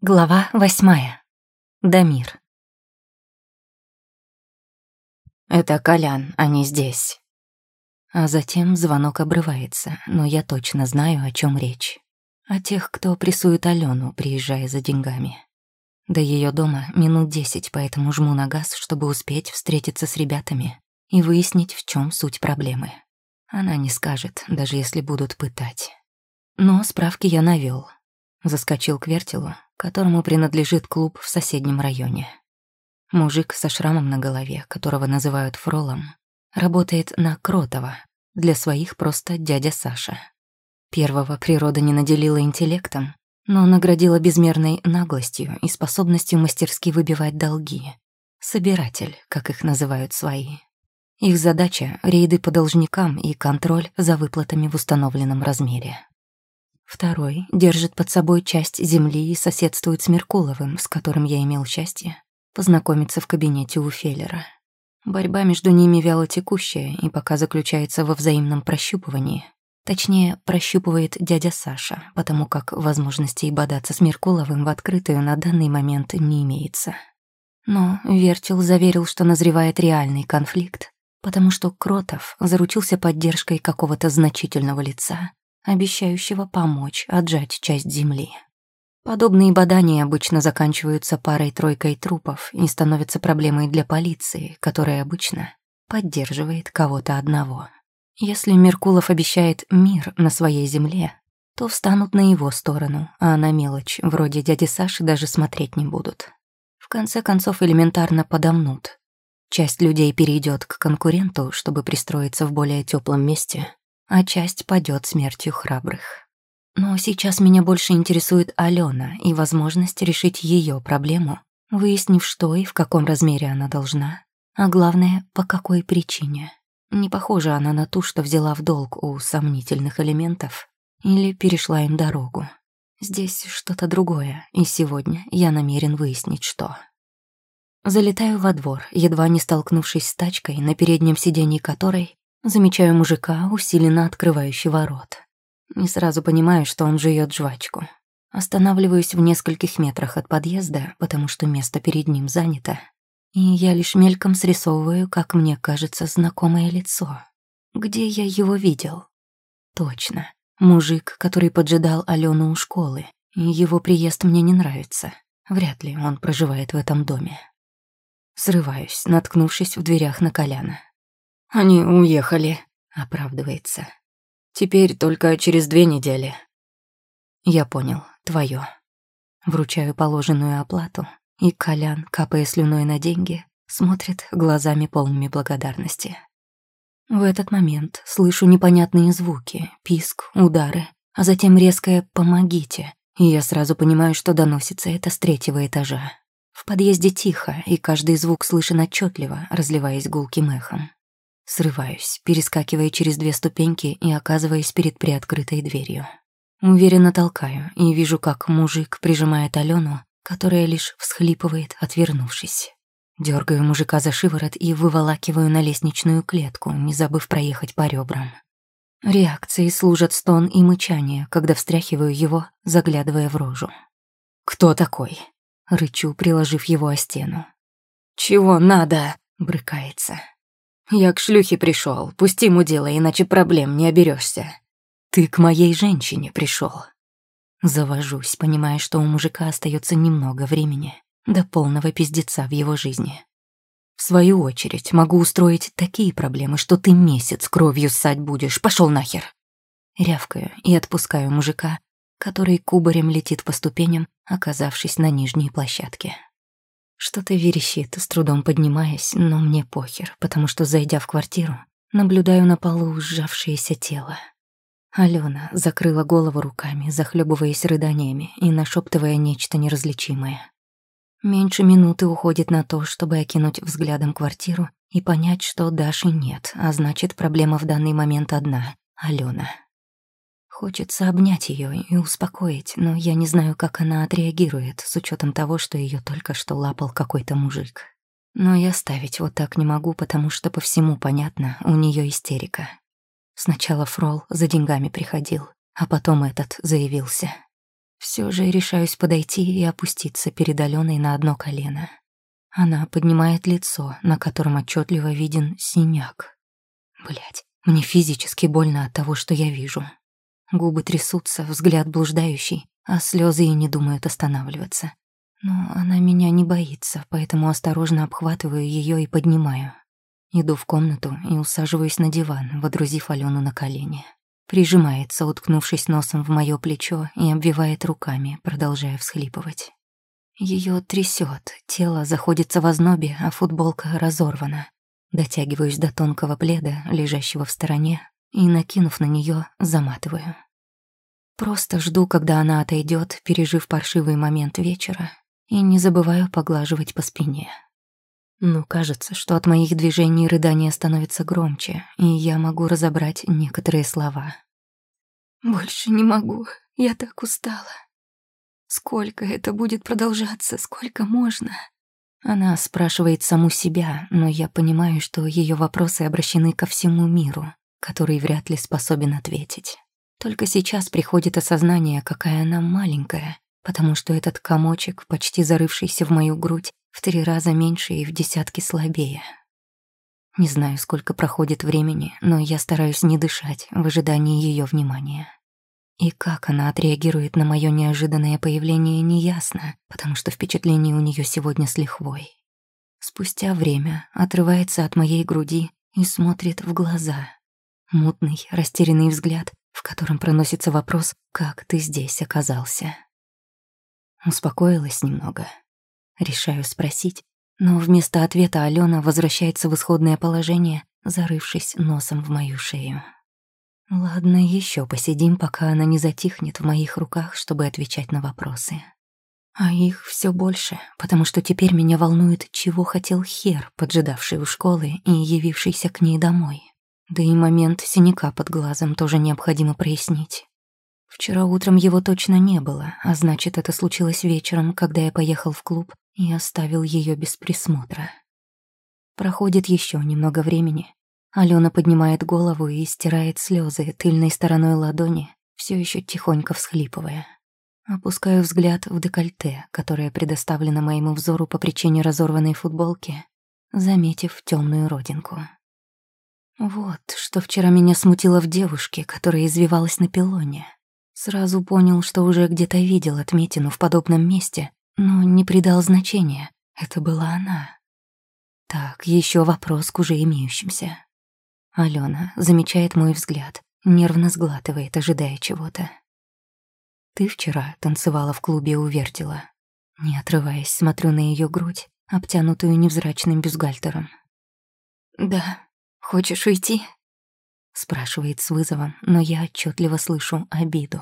Глава восьмая. Дамир. Это Колян, а не здесь. А затем звонок обрывается, но я точно знаю, о чем речь. О тех, кто прессует Алену, приезжая за деньгами. До ее дома минут десять, поэтому жму на газ, чтобы успеть встретиться с ребятами и выяснить, в чем суть проблемы. Она не скажет, даже если будут пытать. Но справки я навел. Заскочил к вертелу, которому принадлежит клуб в соседнем районе. Мужик со шрамом на голове, которого называют Фролом, работает на Кротова, для своих просто дядя Саша. Первого природа не наделила интеллектом, но наградила безмерной наглостью и способностью мастерски выбивать долги. Собиратель, как их называют свои. Их задача — рейды по должникам и контроль за выплатами в установленном размере. Второй держит под собой часть земли и соседствует с Меркуловым, с которым я имел счастье познакомиться в кабинете у Феллера. Борьба между ними вяло текущая и пока заключается во взаимном прощупывании. Точнее, прощупывает дядя Саша, потому как возможности бодаться с Меркуловым в открытую на данный момент не имеется. Но Вертел заверил, что назревает реальный конфликт, потому что Кротов заручился поддержкой какого-то значительного лица обещающего помочь отжать часть земли. Подобные бадания обычно заканчиваются парой-тройкой трупов и становятся проблемой для полиции, которая обычно поддерживает кого-то одного. Если Меркулов обещает мир на своей земле, то встанут на его сторону, а на мелочь, вроде дяди Саши, даже смотреть не будут. В конце концов, элементарно подомнут. Часть людей перейдет к конкуренту, чтобы пристроиться в более теплом месте, а часть падет смертью храбрых. Но сейчас меня больше интересует Алена и возможность решить ее проблему, выяснив, что и в каком размере она должна, а главное, по какой причине. Не похожа она на ту, что взяла в долг у сомнительных элементов или перешла им дорогу. Здесь что-то другое, и сегодня я намерен выяснить, что. Залетаю во двор, едва не столкнувшись с тачкой, на переднем сиденье которой Замечаю мужика, усиленно открывающего рот. Не сразу понимаю, что он жует жвачку. Останавливаюсь в нескольких метрах от подъезда, потому что место перед ним занято. И я лишь мельком срисовываю, как мне кажется, знакомое лицо. Где я его видел? Точно. Мужик, который поджидал Алену у школы. Его приезд мне не нравится. Вряд ли он проживает в этом доме. Срываюсь, наткнувшись в дверях на Коляна. Они уехали, оправдывается. Теперь только через две недели. Я понял, твое. Вручаю положенную оплату, и Колян, капая слюной на деньги, смотрит глазами полными благодарности. В этот момент слышу непонятные звуки, писк, удары, а затем резкое «помогите», и я сразу понимаю, что доносится это с третьего этажа. В подъезде тихо, и каждый звук слышен отчетливо, разливаясь гулким эхом. Срываюсь, перескакивая через две ступеньки и оказываясь перед приоткрытой дверью. Уверенно толкаю и вижу, как мужик прижимает Алену, которая лишь всхлипывает, отвернувшись. Дергаю мужика за шиворот и выволакиваю на лестничную клетку, не забыв проехать по ребрам. Реакцией служат стон и мычание, когда встряхиваю его, заглядывая в рожу. «Кто такой?» — рычу, приложив его о стену. «Чего надо?» — брыкается. Я к шлюхе пришел. Пусти ему дело, иначе проблем не оберешься. Ты к моей женщине пришел. Завожусь, понимая, что у мужика остается немного времени до полного пиздеца в его жизни. В свою очередь, могу устроить такие проблемы, что ты месяц кровью ссать будешь. Пошел нахер. Рявкаю и отпускаю мужика, который кубарем летит по ступеням, оказавшись на нижней площадке. Что-то верещит, с трудом поднимаясь, но мне похер, потому что, зайдя в квартиру, наблюдаю на полу сжавшееся тело. Алена закрыла голову руками, захлебываясь рыданиями и нашептывая нечто неразличимое. Меньше минуты уходит на то, чтобы окинуть взглядом квартиру и понять, что Даши нет, а значит, проблема в данный момент одна — Алена. Хочется обнять ее и успокоить, но я не знаю, как она отреагирует, с учетом того, что ее только что лапал какой-то мужик. Но я ставить вот так не могу, потому что по всему понятно, у нее истерика. Сначала Фрол за деньгами приходил, а потом этот заявился. Все же решаюсь подойти и опуститься перед Аленой на одно колено. Она поднимает лицо, на котором отчетливо виден синяк. Блять, мне физически больно от того, что я вижу. Губы трясутся, взгляд блуждающий, а слезы и не думают останавливаться. Но она меня не боится, поэтому осторожно обхватываю ее и поднимаю. Иду в комнату и усаживаюсь на диван, водрузив Алену на колени. Прижимается, уткнувшись носом в мое плечо и обвивает руками, продолжая всхлипывать. Ее трясет, тело заходится в ознобе, а футболка разорвана. Дотягиваюсь до тонкого пледа, лежащего в стороне, и, накинув на нее, заматываю. Просто жду, когда она отойдет, пережив паршивый момент вечера, и не забываю поглаживать по спине. Но кажется, что от моих движений рыдания становится громче, и я могу разобрать некоторые слова. «Больше не могу, я так устала. Сколько это будет продолжаться, сколько можно?» Она спрашивает саму себя, но я понимаю, что ее вопросы обращены ко всему миру, который вряд ли способен ответить. Только сейчас приходит осознание, какая она маленькая, потому что этот комочек, почти зарывшийся в мою грудь, в три раза меньше и в десятки слабее. Не знаю, сколько проходит времени, но я стараюсь не дышать в ожидании ее внимания. И как она отреагирует на мое неожиданное появление, неясно, потому что впечатление у нее сегодня с лихвой. Спустя время отрывается от моей груди и смотрит в глаза. Мутный, растерянный взгляд, в котором проносится вопрос «Как ты здесь оказался?». Успокоилась немного. Решаю спросить, но вместо ответа Алена возвращается в исходное положение, зарывшись носом в мою шею. Ладно, еще посидим, пока она не затихнет в моих руках, чтобы отвечать на вопросы. А их все больше, потому что теперь меня волнует, чего хотел Хер, поджидавший у школы и явившийся к ней домой. Да и момент синяка под глазом тоже необходимо прояснить. Вчера утром его точно не было, а значит, это случилось вечером, когда я поехал в клуб и оставил ее без присмотра. Проходит еще немного времени. Алена поднимает голову и стирает слезы тыльной стороной ладони, все еще тихонько всхлипывая. Опускаю взгляд в декольте, которое предоставлено моему взору по причине разорванной футболки, заметив темную родинку. Вот, что вчера меня смутило в девушке, которая извивалась на пилоне. Сразу понял, что уже где-то видел отметину в подобном месте, но не придал значения. Это была она. Так, еще вопрос к уже имеющимся. Алена замечает мой взгляд, нервно сглатывает, ожидая чего-то. «Ты вчера танцевала в клубе у Вертила?» Не отрываясь, смотрю на ее грудь, обтянутую невзрачным бюстгальтером. «Да. Хочешь уйти?» Спрашивает с вызовом, но я отчетливо слышу обиду.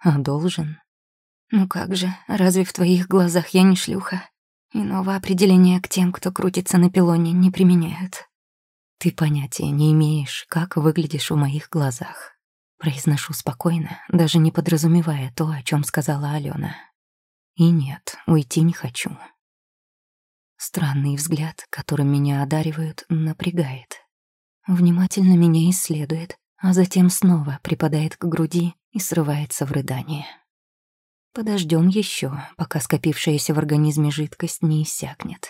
А должен? Ну как же, разве в твоих глазах я не шлюха? Иного определения к тем, кто крутится на пилоне, не применяют. Ты понятия не имеешь, как выглядишь в моих глазах. Произношу спокойно, даже не подразумевая то, о чем сказала Алена. И нет, уйти не хочу. Странный взгляд, которым меня одаривают, напрягает внимательно меня исследует, а затем снова припадает к груди и срывается в рыдание. Подождем еще, пока скопившаяся в организме жидкость не иссякнет.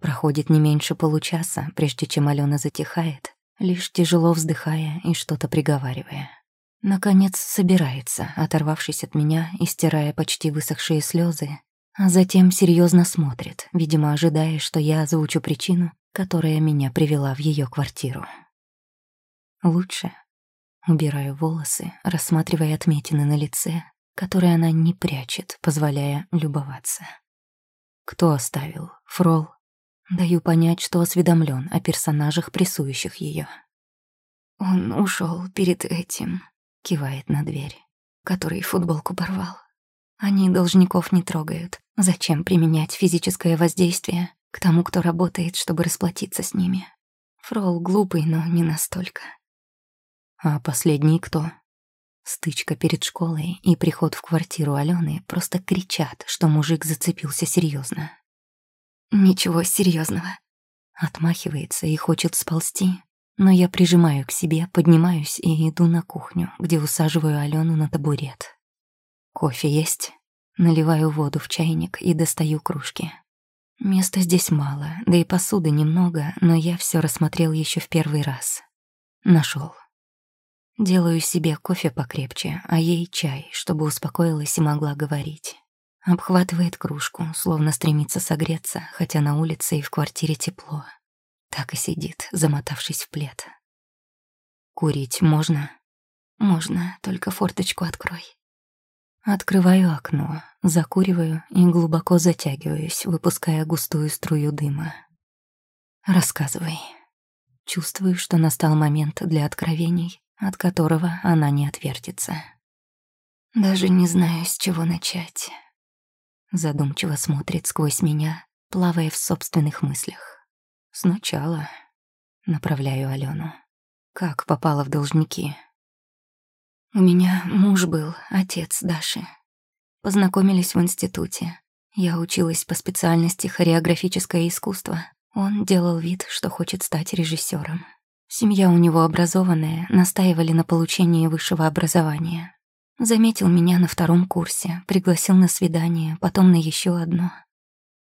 Проходит не меньше получаса, прежде чем Алена затихает, лишь тяжело вздыхая и что-то приговаривая. Наконец собирается, оторвавшись от меня и стирая почти высохшие слезы, а затем серьезно смотрит, видимо, ожидая, что я озвучу причину, которая меня привела в ее квартиру. Лучше. Убираю волосы, рассматривая отметины на лице, которые она не прячет, позволяя любоваться. Кто оставил? Фрол. Даю понять, что осведомлен о персонажах, прессующих ее. Он ушел перед этим, кивает на дверь, который футболку порвал. Они должников не трогают. Зачем применять физическое воздействие к тому, кто работает, чтобы расплатиться с ними? Фрол глупый, но не настолько. А последний кто? Стычка перед школой и приход в квартиру Алены просто кричат, что мужик зацепился серьезно. Ничего серьезного. Отмахивается и хочет сползти, но я прижимаю к себе, поднимаюсь и иду на кухню, где усаживаю Алену на табурет. Кофе есть? Наливаю воду в чайник и достаю кружки. Места здесь мало, да и посуды немного, но я все рассмотрел еще в первый раз. Нашел. Делаю себе кофе покрепче, а ей чай, чтобы успокоилась и могла говорить. Обхватывает кружку, словно стремится согреться, хотя на улице и в квартире тепло. Так и сидит, замотавшись в плед. «Курить можно?» «Можно, только форточку открой». Открываю окно, закуриваю и глубоко затягиваюсь, выпуская густую струю дыма. «Рассказывай». Чувствую, что настал момент для откровений, от которого она не отвертится. Даже не знаю, с чего начать. Задумчиво смотрит сквозь меня, плавая в собственных мыслях. Сначала направляю Алену. Как попала в должники? У меня муж был, отец Даши. Познакомились в институте. Я училась по специальности хореографическое искусство. Он делал вид, что хочет стать режиссером. Семья у него образованная, настаивали на получении высшего образования. Заметил меня на втором курсе, пригласил на свидание, потом на еще одно.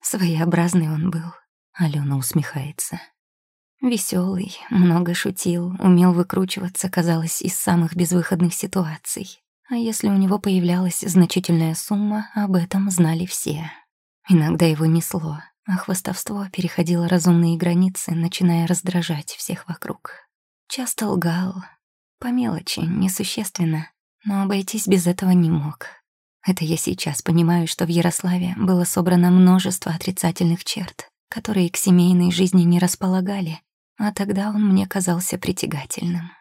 Своеобразный он был. Алена усмехается. Веселый, много шутил, умел выкручиваться, казалось, из самых безвыходных ситуаций. А если у него появлялась значительная сумма, об этом знали все. Иногда его несло, а хвостовство переходило разумные границы, начиная раздражать всех вокруг. Часто лгал. По мелочи, несущественно, но обойтись без этого не мог. Это я сейчас понимаю, что в Ярославе было собрано множество отрицательных черт, которые к семейной жизни не располагали, а тогда он мне казался притягательным.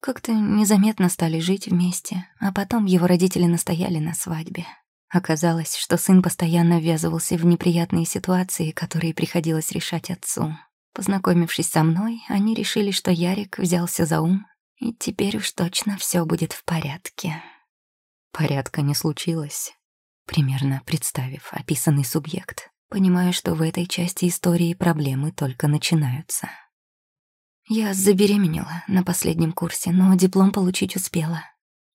Как-то незаметно стали жить вместе, а потом его родители настояли на свадьбе. Оказалось, что сын постоянно ввязывался в неприятные ситуации, которые приходилось решать отцу. Познакомившись со мной, они решили, что Ярик взялся за ум, и теперь уж точно все будет в порядке. Порядка не случилось. Примерно представив описанный субъект, понимаю, что в этой части истории проблемы только начинаются. Я забеременела на последнем курсе, но диплом получить успела.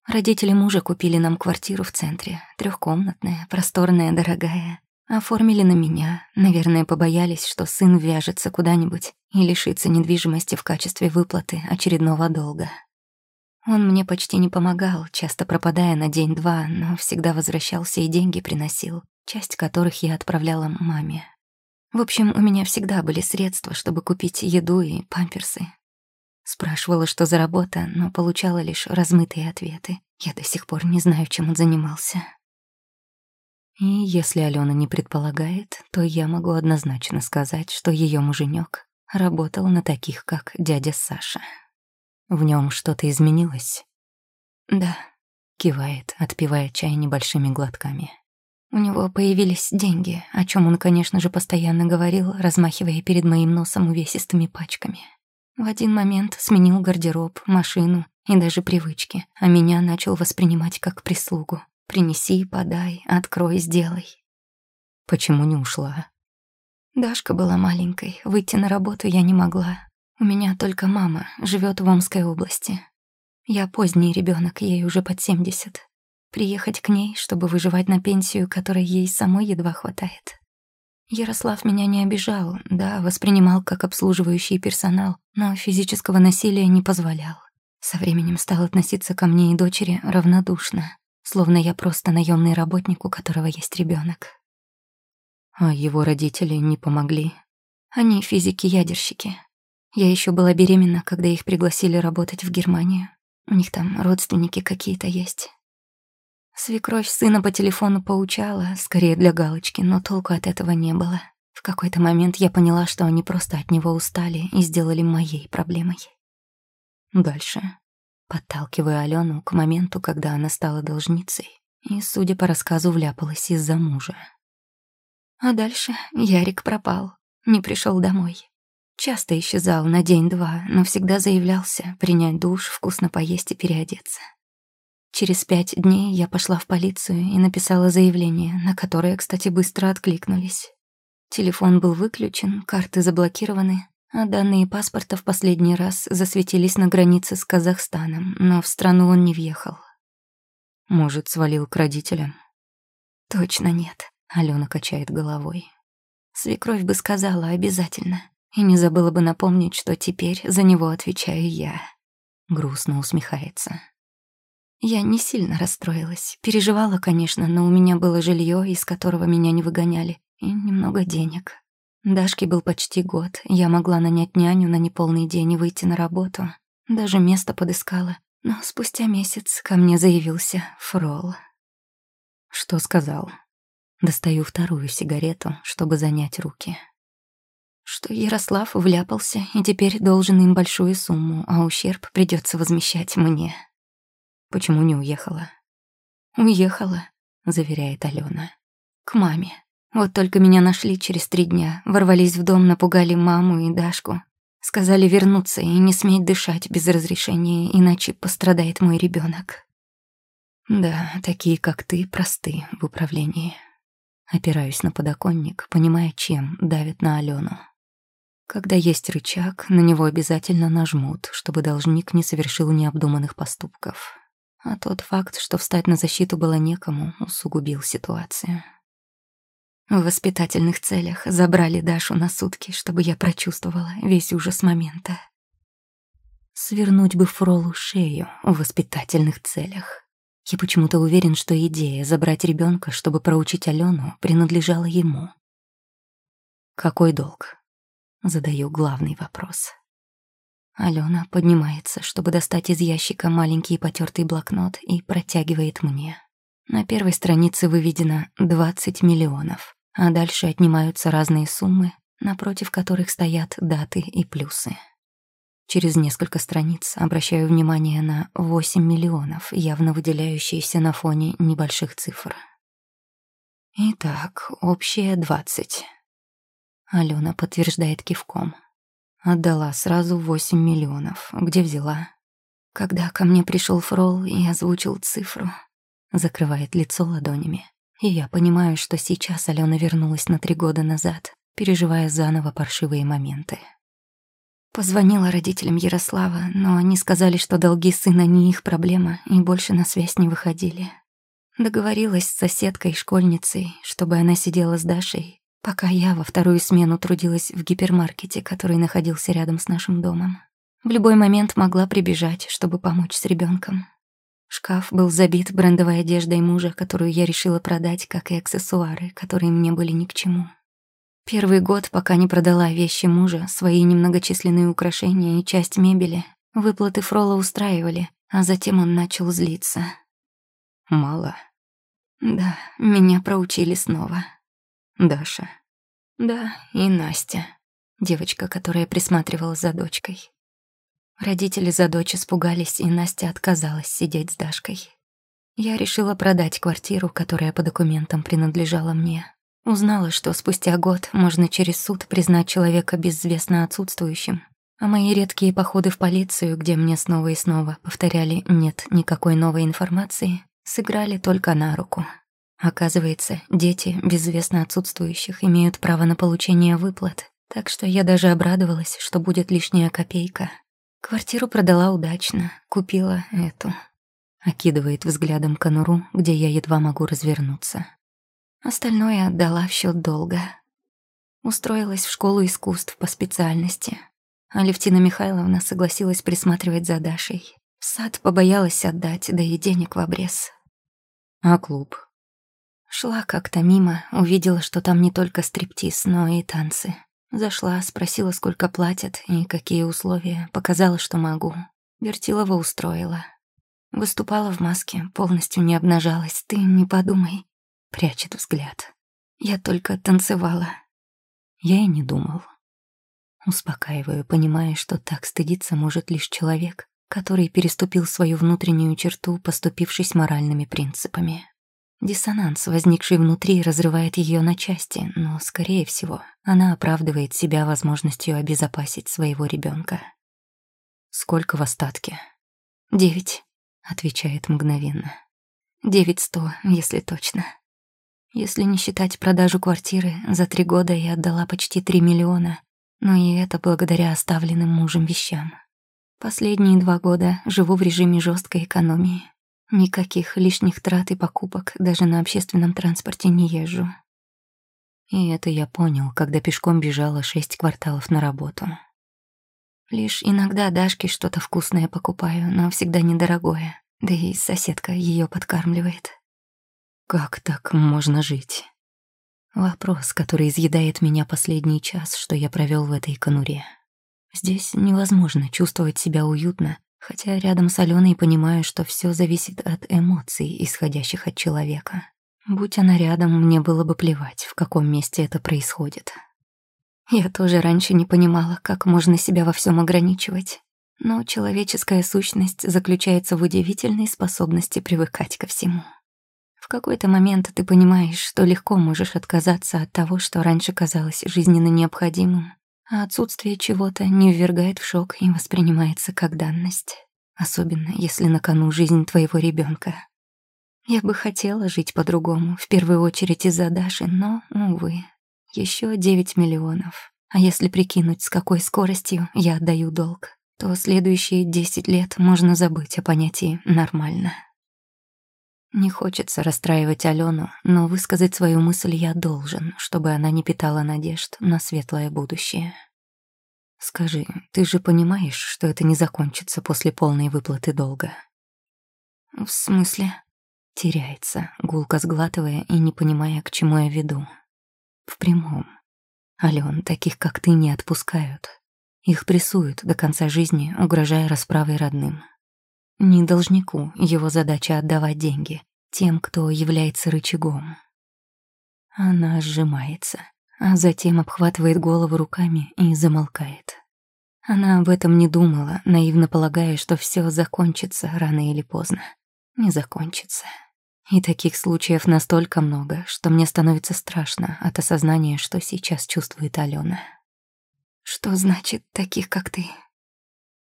Родители мужа купили нам квартиру в центре, трехкомнатная, просторная, дорогая. Оформили на меня, наверное, побоялись, что сын вяжется куда-нибудь и лишится недвижимости в качестве выплаты очередного долга. Он мне почти не помогал, часто пропадая на день-два, но всегда возвращался и деньги приносил, часть которых я отправляла маме. В общем, у меня всегда были средства, чтобы купить еду и памперсы. Спрашивала, что за работа, но получала лишь размытые ответы. Я до сих пор не знаю, чем он занимался. И если Алена не предполагает, то я могу однозначно сказать, что ее муженек работал на таких, как дядя Саша. В нем что-то изменилось? Да, кивает, отпивая чай небольшими глотками. У него появились деньги, о чем он, конечно же, постоянно говорил, размахивая перед моим носом увесистыми пачками. В один момент сменил гардероб, машину и даже привычки, а меня начал воспринимать как прислугу. «Принеси, подай, открой, сделай». Почему не ушла? Дашка была маленькой, выйти на работу я не могла. У меня только мама, живет в Омской области. Я поздний ребенок, ей уже под семьдесят. Приехать к ней, чтобы выживать на пенсию, которой ей самой едва хватает. Ярослав меня не обижал, да, воспринимал как обслуживающий персонал, но физического насилия не позволял. Со временем стал относиться ко мне и дочери равнодушно, словно я просто наемный работник, у которого есть ребенок. А его родители не помогли. Они физики-ядерщики. Я еще была беременна, когда их пригласили работать в Германию. У них там родственники какие-то есть. Свекровь сына по телефону поучала, скорее для галочки, но толку от этого не было. В какой-то момент я поняла, что они просто от него устали и сделали моей проблемой. Дальше. Подталкиваю Алену к моменту, когда она стала должницей, и, судя по рассказу, вляпалась из-за мужа. А дальше Ярик пропал, не пришел домой. Часто исчезал на день-два, но всегда заявлялся принять душ, вкусно поесть и переодеться. Через пять дней я пошла в полицию и написала заявление, на которое, кстати, быстро откликнулись. Телефон был выключен, карты заблокированы, а данные паспорта в последний раз засветились на границе с Казахстаном, но в страну он не въехал. Может, свалил к родителям? Точно нет, Алена качает головой. Свекровь бы сказала обязательно. И не забыла бы напомнить, что теперь за него отвечаю я. Грустно усмехается. Я не сильно расстроилась. Переживала, конечно, но у меня было жилье, из которого меня не выгоняли, и немного денег. Дашке был почти год. Я могла нанять няню на неполный день и выйти на работу. Даже место подыскала. Но спустя месяц ко мне заявился Фрол. Что сказал? Достаю вторую сигарету, чтобы занять руки. Что Ярослав вляпался и теперь должен им большую сумму, а ущерб придется возмещать мне. Почему не уехала? Уехала, заверяет Алена. К маме. Вот только меня нашли через три дня, ворвались в дом, напугали маму и Дашку. Сказали вернуться и не сметь дышать без разрешения, иначе пострадает мой ребенок. Да, такие, как ты, просты в управлении. Опираюсь на подоконник, понимая, чем давят на Алену. Когда есть рычаг, на него обязательно нажмут, чтобы должник не совершил необдуманных поступков. А тот факт, что встать на защиту было некому, усугубил ситуацию. В воспитательных целях забрали Дашу на сутки, чтобы я прочувствовала весь ужас момента. Свернуть бы Фролу шею в воспитательных целях. Я почему-то уверен, что идея забрать ребенка, чтобы проучить Алену, принадлежала ему. Какой долг? Задаю главный вопрос. Алена поднимается, чтобы достать из ящика маленький потертый блокнот и протягивает мне. На первой странице выведено 20 миллионов, а дальше отнимаются разные суммы, напротив которых стоят даты и плюсы. Через несколько страниц обращаю внимание на 8 миллионов, явно выделяющиеся на фоне небольших цифр. Итак, общее 20. Алена подтверждает кивком. Отдала сразу 8 миллионов. Где взяла? Когда ко мне пришел Фрол и озвучил цифру, закрывает лицо ладонями. И я понимаю, что сейчас Алена вернулась на три года назад, переживая заново паршивые моменты. Позвонила родителям Ярослава, но они сказали, что долги сына не их проблема, и больше на связь не выходили. Договорилась с соседкой-школьницей, чтобы она сидела с Дашей, пока я во вторую смену трудилась в гипермаркете, который находился рядом с нашим домом. В любой момент могла прибежать, чтобы помочь с ребенком. Шкаф был забит брендовой одеждой мужа, которую я решила продать, как и аксессуары, которые мне были ни к чему. Первый год, пока не продала вещи мужа, свои немногочисленные украшения и часть мебели, выплаты Фрола устраивали, а затем он начал злиться. Мало. Да, меня проучили снова. Даша. Да, и Настя, девочка, которая присматривала за дочкой. Родители за дочь испугались, и Настя отказалась сидеть с Дашкой. Я решила продать квартиру, которая по документам принадлежала мне, Узнала, что спустя год можно через суд признать человека безвестно отсутствующим. А мои редкие походы в полицию, где мне снова и снова повторяли «нет никакой новой информации», сыграли только на руку. Оказывается, дети безвестно отсутствующих имеют право на получение выплат, так что я даже обрадовалась, что будет лишняя копейка. Квартиру продала удачно, купила эту. Окидывает взглядом конуру, где я едва могу развернуться. Остальное отдала в счет долга. Устроилась в школу искусств по специальности. Алевтина Михайловна согласилась присматривать за Дашей. В сад побоялась отдать, да и денег в обрез. А клуб? Шла как-то мимо, увидела, что там не только стриптиз, но и танцы. Зашла, спросила, сколько платят и какие условия, показала, что могу. Вертилова устроила. Выступала в маске, полностью не обнажалась, ты не подумай прячет взгляд. Я только танцевала. Я и не думал. Успокаиваю, понимая, что так стыдиться может лишь человек, который переступил свою внутреннюю черту, поступившись моральными принципами. Диссонанс, возникший внутри, разрывает ее на части, но, скорее всего, она оправдывает себя возможностью обезопасить своего ребенка. «Сколько в остатке?» «Девять», — отвечает мгновенно. «Девять сто, если точно». Если не считать продажу квартиры, за три года я отдала почти три миллиона, но и это благодаря оставленным мужем вещам. Последние два года живу в режиме жесткой экономии. Никаких лишних трат и покупок даже на общественном транспорте не езжу. И это я понял, когда пешком бежала шесть кварталов на работу. Лишь иногда Дашке что-то вкусное покупаю, но всегда недорогое. Да и соседка ее подкармливает. Как так можно жить? Вопрос, который изъедает меня последний час, что я провел в этой конуре. Здесь невозможно чувствовать себя уютно, хотя рядом с Аленой понимаю, что все зависит от эмоций, исходящих от человека. Будь она рядом, мне было бы плевать, в каком месте это происходит. Я тоже раньше не понимала, как можно себя во всем ограничивать. Но человеческая сущность заключается в удивительной способности привыкать ко всему. В какой-то момент ты понимаешь, что легко можешь отказаться от того, что раньше казалось жизненно необходимым, а отсутствие чего-то не ввергает в шок и воспринимается как данность. Особенно, если на кону жизнь твоего ребенка. Я бы хотела жить по-другому, в первую очередь из-за Даши, но, увы, еще 9 миллионов. А если прикинуть, с какой скоростью я отдаю долг, то следующие 10 лет можно забыть о понятии «нормально». Не хочется расстраивать Алену, но высказать свою мысль я должен, чтобы она не питала надежд на светлое будущее. Скажи, ты же понимаешь, что это не закончится после полной выплаты долга? В смысле? Теряется, гулко сглатывая и не понимая, к чему я веду. В прямом. Ален, таких как ты не отпускают. Их прессуют до конца жизни, угрожая расправой родным. Не должнику его задача отдавать деньги тем, кто является рычагом. Она сжимается, а затем обхватывает голову руками и замолкает. Она об этом не думала, наивно полагая, что все закончится рано или поздно. Не закончится. И таких случаев настолько много, что мне становится страшно от осознания, что сейчас чувствует Алена. Что значит таких, как ты?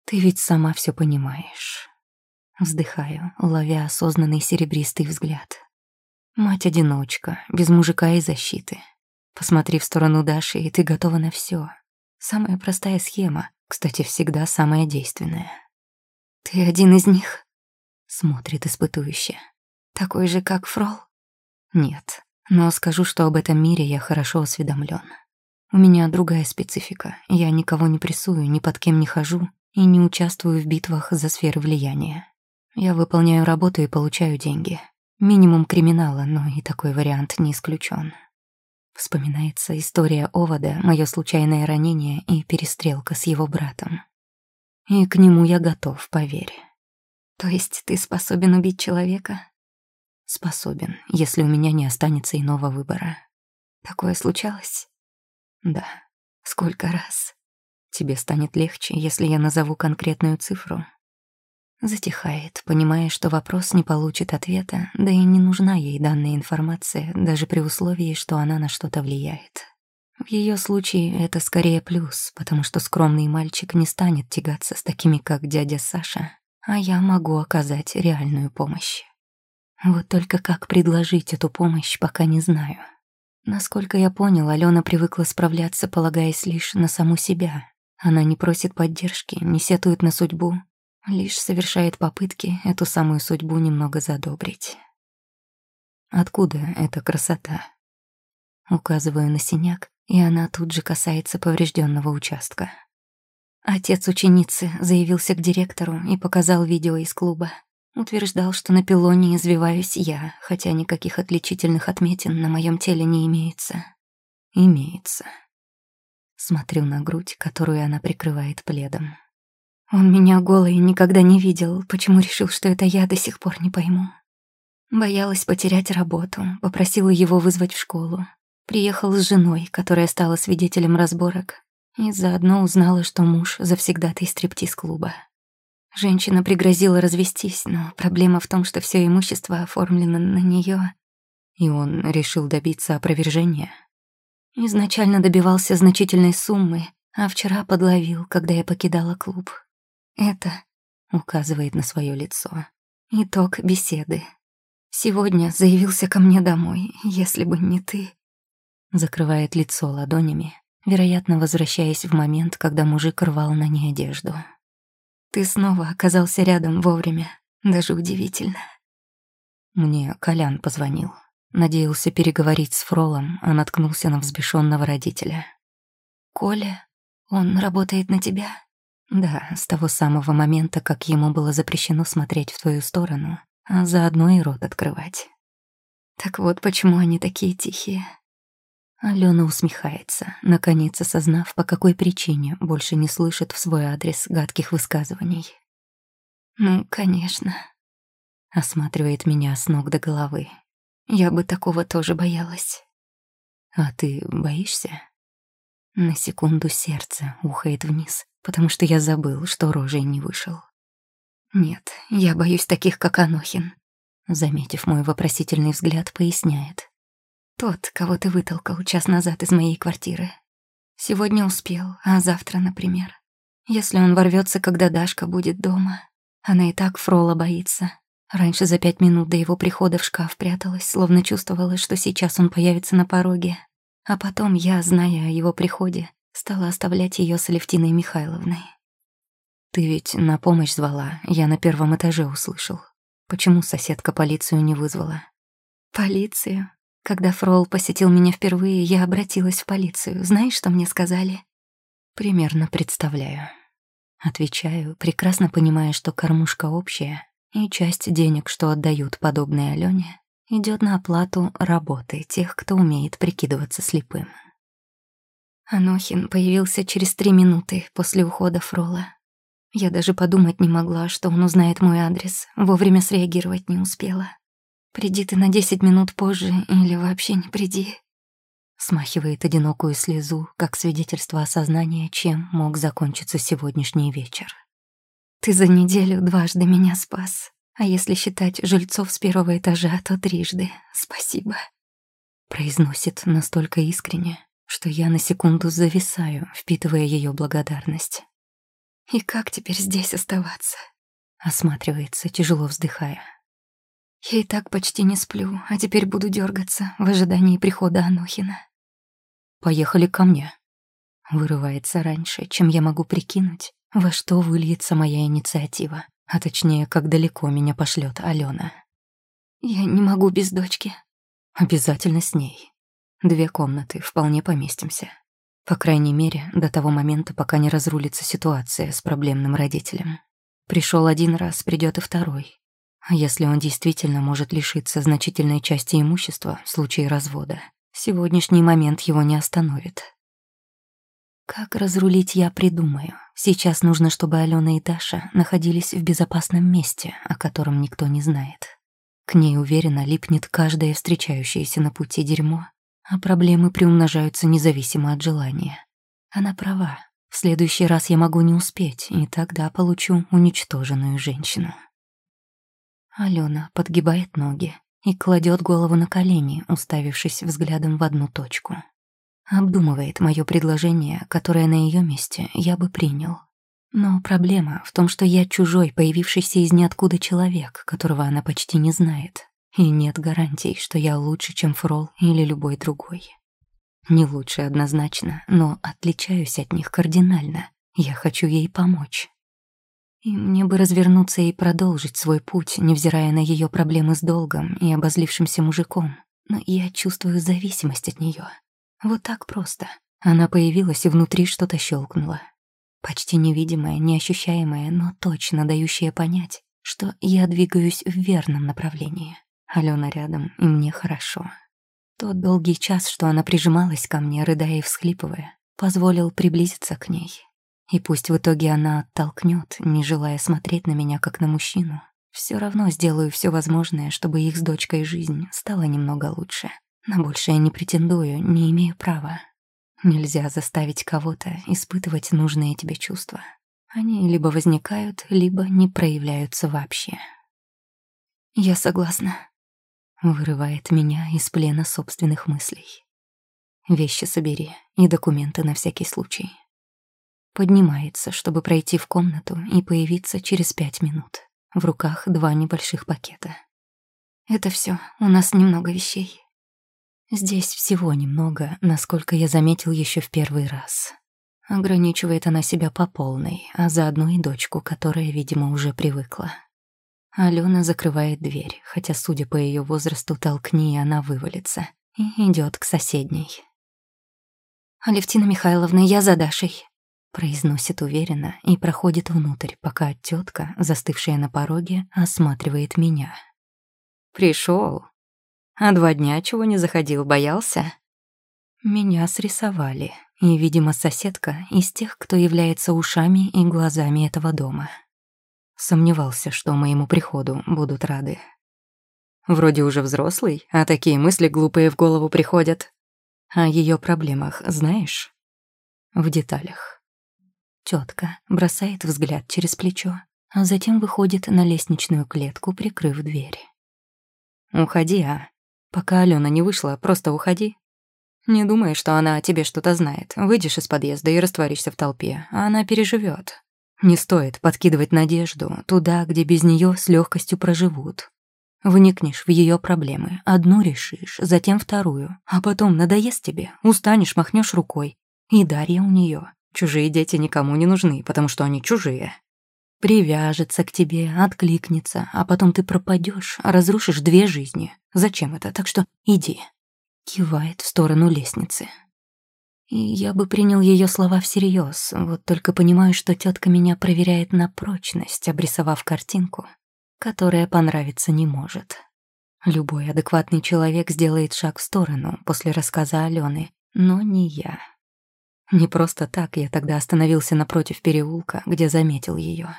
Ты ведь сама все понимаешь. Вздыхаю, ловя осознанный серебристый взгляд. Мать-одиночка, без мужика и защиты. Посмотри в сторону Даши, и ты готова на все. Самая простая схема, кстати, всегда самая действенная. Ты один из них? Смотрит испытующе. Такой же, как Фрол? Нет, но скажу, что об этом мире я хорошо осведомлен. У меня другая специфика. Я никого не прессую, ни под кем не хожу и не участвую в битвах за сферы влияния. Я выполняю работу и получаю деньги. Минимум криминала, но и такой вариант не исключен. Вспоминается история Овода, мое случайное ранение и перестрелка с его братом. И к нему я готов, поверь. То есть ты способен убить человека? Способен, если у меня не останется иного выбора. Такое случалось? Да. Сколько раз? Тебе станет легче, если я назову конкретную цифру. Затихает, понимая, что вопрос не получит ответа, да и не нужна ей данная информация, даже при условии, что она на что-то влияет. В ее случае это скорее плюс, потому что скромный мальчик не станет тягаться с такими, как дядя Саша, а я могу оказать реальную помощь. Вот только как предложить эту помощь, пока не знаю. Насколько я понял, Алена привыкла справляться, полагаясь лишь на саму себя. Она не просит поддержки, не сетует на судьбу, лишь совершает попытки эту самую судьбу немного задобрить. Откуда эта красота? Указываю на синяк, и она тут же касается поврежденного участка. Отец ученицы заявился к директору и показал видео из клуба. Утверждал, что на пилоне извиваюсь я, хотя никаких отличительных отметин на моем теле не имеется. Имеется. Смотрю на грудь, которую она прикрывает пледом. Он меня голой никогда не видел, почему решил, что это я, до сих пор не пойму. Боялась потерять работу, попросила его вызвать в школу. Приехал с женой, которая стала свидетелем разборок, и заодно узнала, что муж завсегдатый стриптиз-клуба. Женщина пригрозила развестись, но проблема в том, что все имущество оформлено на нее, и он решил добиться опровержения. Изначально добивался значительной суммы, а вчера подловил, когда я покидала клуб. Это указывает на свое лицо. Итог беседы. Сегодня заявился ко мне домой, если бы не ты. Закрывает лицо ладонями, вероятно, возвращаясь в момент, когда мужик рвал на ней одежду. Ты снова оказался рядом вовремя, даже удивительно. Мне Колян позвонил. Надеялся переговорить с Фролом, а наткнулся на взбешенного родителя. «Коля, он работает на тебя?» «Да, с того самого момента, как ему было запрещено смотреть в твою сторону, а заодно и рот открывать». «Так вот почему они такие тихие». Алена усмехается, наконец осознав, по какой причине больше не слышит в свой адрес гадких высказываний. «Ну, конечно», осматривает меня с ног до головы. Я бы такого тоже боялась. А ты боишься? На секунду сердце ухает вниз, потому что я забыл, что рожей не вышел. Нет, я боюсь таких, как Анохин. Заметив мой вопросительный взгляд, поясняет. Тот, кого ты вытолкал час назад из моей квартиры. Сегодня успел, а завтра, например. Если он ворвется, когда Дашка будет дома. Она и так Фрола боится, Раньше за пять минут до его прихода в шкаф пряталась, словно чувствовала, что сейчас он появится на пороге. А потом я, зная о его приходе, стала оставлять ее с Алевтиной Михайловной. «Ты ведь на помощь звала, я на первом этаже услышал. Почему соседка полицию не вызвала?» «Полицию? Когда Фрол посетил меня впервые, я обратилась в полицию. Знаешь, что мне сказали?» «Примерно представляю». Отвечаю, прекрасно понимая, что кормушка общая, и часть денег, что отдают подобные Алене, идет на оплату работы тех, кто умеет прикидываться слепым. Анохин появился через три минуты после ухода Фрола. Я даже подумать не могла, что он узнает мой адрес, вовремя среагировать не успела. Приди ты на десять минут позже или вообще не приди. Смахивает одинокую слезу, как свидетельство осознания, чем мог закончиться сегодняшний вечер. Ты за неделю дважды меня спас. А если считать жильцов с первого этажа, то трижды. Спасибо. Произносит настолько искренне, что я на секунду зависаю, впитывая ее благодарность. И как теперь здесь оставаться? Осматривается, тяжело вздыхая. Я и так почти не сплю, а теперь буду дергаться в ожидании прихода Анохина. Поехали ко мне. Вырывается раньше, чем я могу прикинуть, во что выльется моя инициатива, а точнее, как далеко меня пошлет Алена. Я не могу без дочки. Обязательно с ней. Две комнаты, вполне поместимся. По крайней мере, до того момента, пока не разрулится ситуация с проблемным родителем. Пришел один раз, придет и второй. А если он действительно может лишиться значительной части имущества в случае развода, сегодняшний момент его не остановит. Как разрулить я придумаю. Сейчас нужно, чтобы Алена и Даша находились в безопасном месте, о котором никто не знает. К ней уверенно липнет каждое встречающееся на пути дерьмо, а проблемы приумножаются независимо от желания. Она права. В следующий раз я могу не успеть, и тогда получу уничтоженную женщину. Алена подгибает ноги и кладет голову на колени, уставившись взглядом в одну точку. Обдумывает мое предложение, которое на ее месте я бы принял. Но проблема в том, что я чужой, появившийся из ниоткуда человек, которого она почти не знает. И нет гарантий, что я лучше, чем Фрол или любой другой. Не лучше однозначно, но отличаюсь от них кардинально. Я хочу ей помочь. И мне бы развернуться и продолжить свой путь, невзирая на ее проблемы с долгом и обозлившимся мужиком. Но я чувствую зависимость от нее. Вот так просто. Она появилась, и внутри что-то щелкнуло. Почти невидимое, неощущаемое, но точно дающее понять, что я двигаюсь в верном направлении. Алена рядом, и мне хорошо. Тот долгий час, что она прижималась ко мне, рыдая и всхлипывая, позволил приблизиться к ней. И пусть в итоге она оттолкнет, не желая смотреть на меня как на мужчину, все равно сделаю все возможное, чтобы их с дочкой жизнь стала немного лучше. На большее не претендую, не имею права. Нельзя заставить кого-то испытывать нужные тебе чувства. Они либо возникают, либо не проявляются вообще. «Я согласна», — вырывает меня из плена собственных мыслей. «Вещи собери и документы на всякий случай». Поднимается, чтобы пройти в комнату и появиться через пять минут. В руках два небольших пакета. «Это все. у нас немного вещей». Здесь всего немного, насколько я заметил еще в первый раз. Ограничивает она себя по полной, а заодно и дочку, которая, видимо, уже привыкла. Алена закрывает дверь, хотя, судя по ее возрасту, толкни, она вывалится. И идет к соседней. «Алевтина Михайловна, я за Дашей», — произносит уверенно и проходит внутрь, пока тетка, застывшая на пороге, осматривает меня. Пришел. А два дня чего не заходил, боялся?» Меня срисовали, и, видимо, соседка из тех, кто является ушами и глазами этого дома. Сомневался, что моему приходу будут рады. Вроде уже взрослый, а такие мысли глупые в голову приходят. О ее проблемах знаешь? В деталях. Тетка бросает взгляд через плечо, а затем выходит на лестничную клетку, прикрыв дверь. «Уходи, а. Пока Алена не вышла, просто уходи. Не думай, что она о тебе что-то знает. Выйдешь из подъезда и растворишься в толпе, а она переживет. Не стоит подкидывать надежду туда, где без нее с легкостью проживут. Вникнешь в ее проблемы, одну решишь, затем вторую, а потом надоест тебе, устанешь, махнешь рукой. И Дарья у нее. Чужие дети никому не нужны, потому что они чужие. Привяжется к тебе, откликнется, а потом ты пропадешь, разрушишь две жизни. Зачем это? Так что иди. Кивает в сторону лестницы. Я бы принял ее слова всерьез, вот только понимаю, что тетка меня проверяет на прочность, обрисовав картинку, которая понравиться не может. Любой адекватный человек сделает шаг в сторону после рассказа Алены, но не я. Не просто так я тогда остановился напротив переулка, где заметил ее.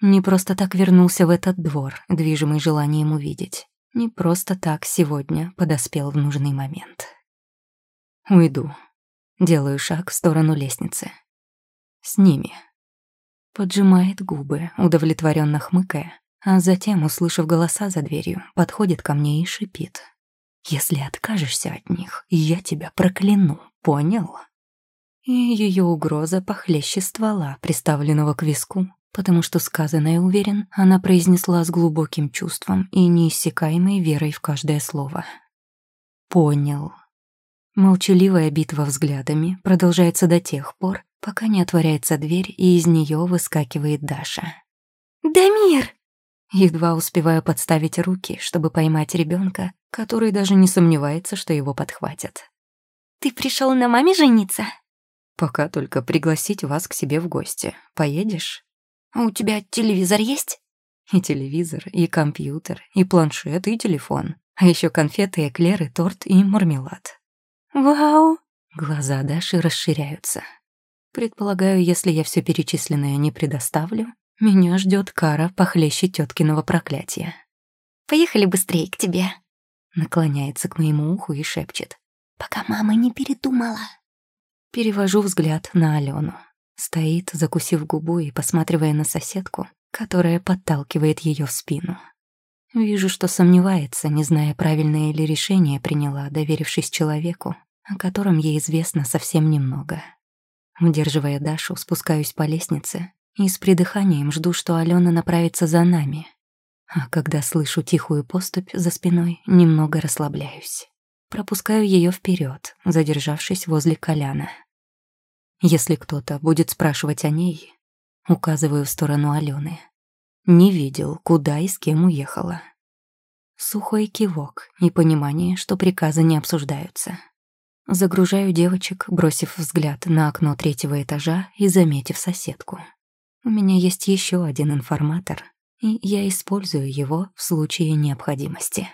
Не просто так вернулся в этот двор, движимый желанием увидеть. Не просто так сегодня подоспел в нужный момент. Уйду, Делаю шаг в сторону лестницы. С ними. Поджимает губы, удовлетворенно хмыкая, а затем, услышав голоса за дверью, подходит ко мне и шипит. «Если откажешься от них, я тебя прокляну, понял?» И ее угроза похлеще ствола, приставленного к виску, потому что сказанное, уверен, она произнесла с глубоким чувством и неиссякаемой верой в каждое слово. «Понял», Молчаливая битва взглядами продолжается до тех пор, пока не отворяется дверь, и из нее выскакивает Даша. «Дамир!» Едва успеваю подставить руки, чтобы поймать ребенка, который даже не сомневается, что его подхватят. «Ты пришел на маме жениться?» «Пока только пригласить вас к себе в гости. Поедешь?» «А у тебя телевизор есть?» «И телевизор, и компьютер, и планшет, и телефон. А еще конфеты, эклеры, торт и мармелад». «Вау!» Глаза Даши расширяются. Предполагаю, если я все перечисленное не предоставлю, меня ждет кара похлеще теткиного проклятия. «Поехали быстрее к тебе!» Наклоняется к моему уху и шепчет. «Пока мама не передумала!» Перевожу взгляд на Алену. Стоит, закусив губу и посматривая на соседку, которая подталкивает ее в спину. Вижу, что сомневается, не зная, правильное ли решение приняла, доверившись человеку, о котором ей известно совсем немного. Удерживая Дашу, спускаюсь по лестнице и с придыханием жду, что Алена направится за нами. А когда слышу тихую поступь за спиной, немного расслабляюсь. Пропускаю ее вперед, задержавшись возле Коляна. Если кто-то будет спрашивать о ней, указываю в сторону Алены. Не видел, куда и с кем уехала. Сухой кивок и понимание, что приказы не обсуждаются. Загружаю девочек, бросив взгляд на окно третьего этажа и заметив соседку. У меня есть еще один информатор, и я использую его в случае необходимости.